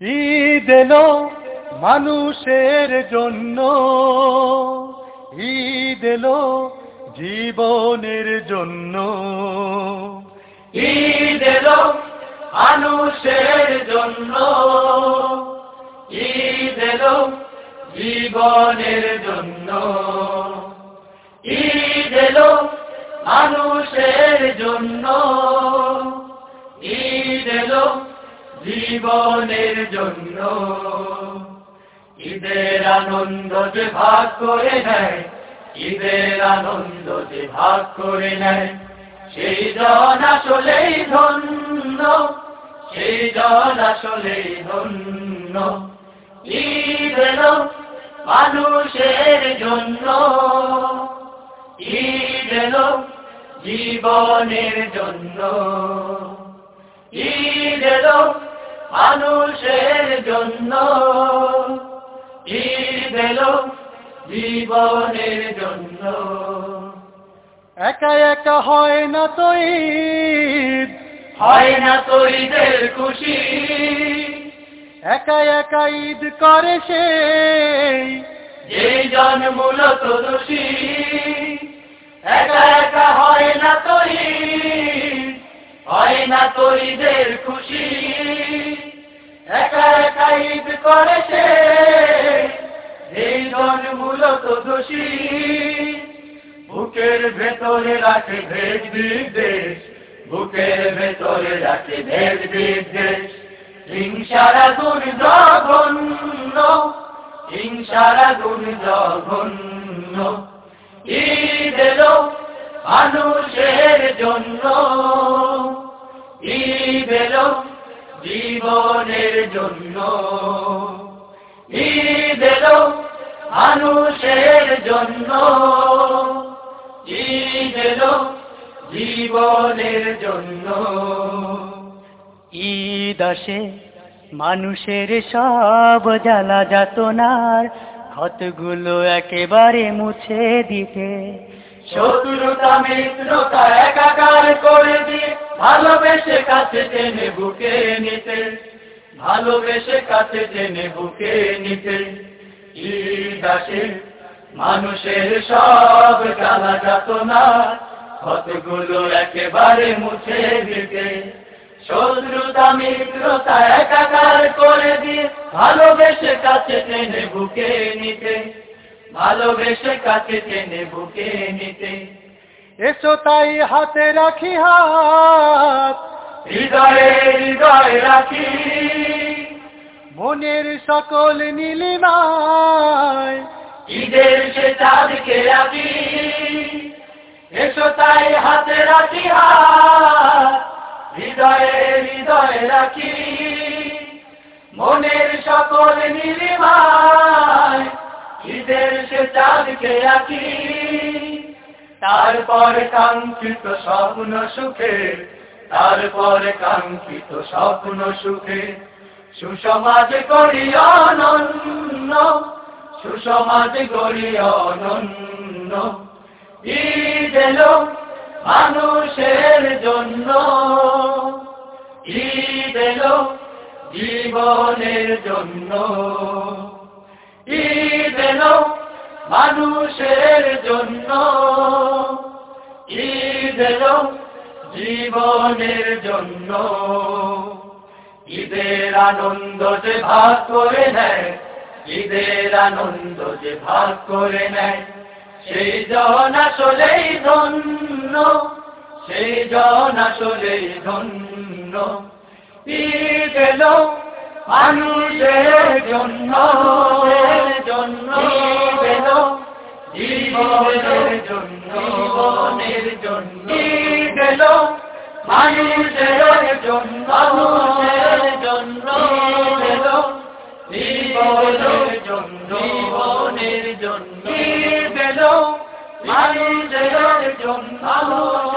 ঈদ এলো মানুষের জন্য। ঈদ এলো জীবনের জন্য। ঈদ এলো মানুষের জন্য। ঈদ এলো জীবনের জন্য। ঈদ এলো মানুষের জন্য। জীবনের জন্য। ঈদের আনন্দ যে ভাগ করে নেয়, ঈদের আনন্দ যে ভাগ করে নেয়, সেই জন আসলেই ধন্য, সেই জন আসলেই ধন্য। ঈদ মানুষের জন্য। ঈদ জীবনের জন্য। ঈদ মানুষের জন্য। ঈদ এলো জীবনের জন্য। একা একা হয় না তো ঈদ। হয় না তো ঈদের খুশি। একা একা ঈদ করে সেই জন মূলত দোষী। একা একা হয় না তো ঈদ। হয় না তো ঈদের খুশি। দোষী বুকের ভেতরে রাখে ভেদ বিদ্বেষ। বুকের ভেতরে রাখে ভেদ বিদ্বেষ। হিংসারা গুণ জঘন্য। হিংসারা গুণ জঘন্য। ঈদ এলো মানুষের জন্য। ঈদ এলো জীবনের জন্য। ঈদ এলো মানুষের জন্য। ঈদ এলো জীবনের জন্য। ঈদ আসে মানুষের সব জ্বালা যাতনার ক্ষতগুলো একেবারে মুছে দিতে। শত্রুতা মিত্রতা একাকার করে দিয়ে ভালোবেসে কাছে টেনে বুকে নিতে। ভালোবেসে কাছে টেনে বুকে নিতে। ঈদ মানুষের সব জ্বালা যাতনা কতগুলো একেবারে মুছে দিতে। শত্রুতা মিত্রতা একাকার করে দিয়ে ভালোবেসে কাছে টেনে বুকে নিতে। ভালোবেসে কাছে টেনে বুকে নিতে। এসো তাই হাতে রাখি হাত। হৃদয়ে হৃদয় রাখি। মনের সকল নীলিমায়। ঈদের সে চাঁদকে রাখি এসো তাই হাতে রাখি হাত, হৃদয়ে রাখি। মনের সকল নীলিমায়, ঈদের সে চাঁদকে রাখি। তারপর কাঙ্ক্ষিত স্বপ্ন সুখে, তারপর কাঙ্ক্ষিত স্বপ্ন সুখে সুসমাজ করি অনন্য, সুসমাজ করি অনন্য। ঈদ এলো মানুষের জন্য, ঈদ এলো জীবনের জন্য। ঈদ এলো মানুষের জন্য, ঈদ এলো জীবনের জন্য। ঈদের আনন্দ যে ভাগ করে নেয়, ঈদের আনন্দ যে ভাগ করে নেয়। সেই জন আসলেই ধন্য, সেই জন আসলেই ধন্য। ঈদ মানুষের জন্য জন্য। জীবনের জন্য জীবনের জন্য। মানুষের জন্য জীবনের জন্য জীবনের জন্য। মানুষের জন্য।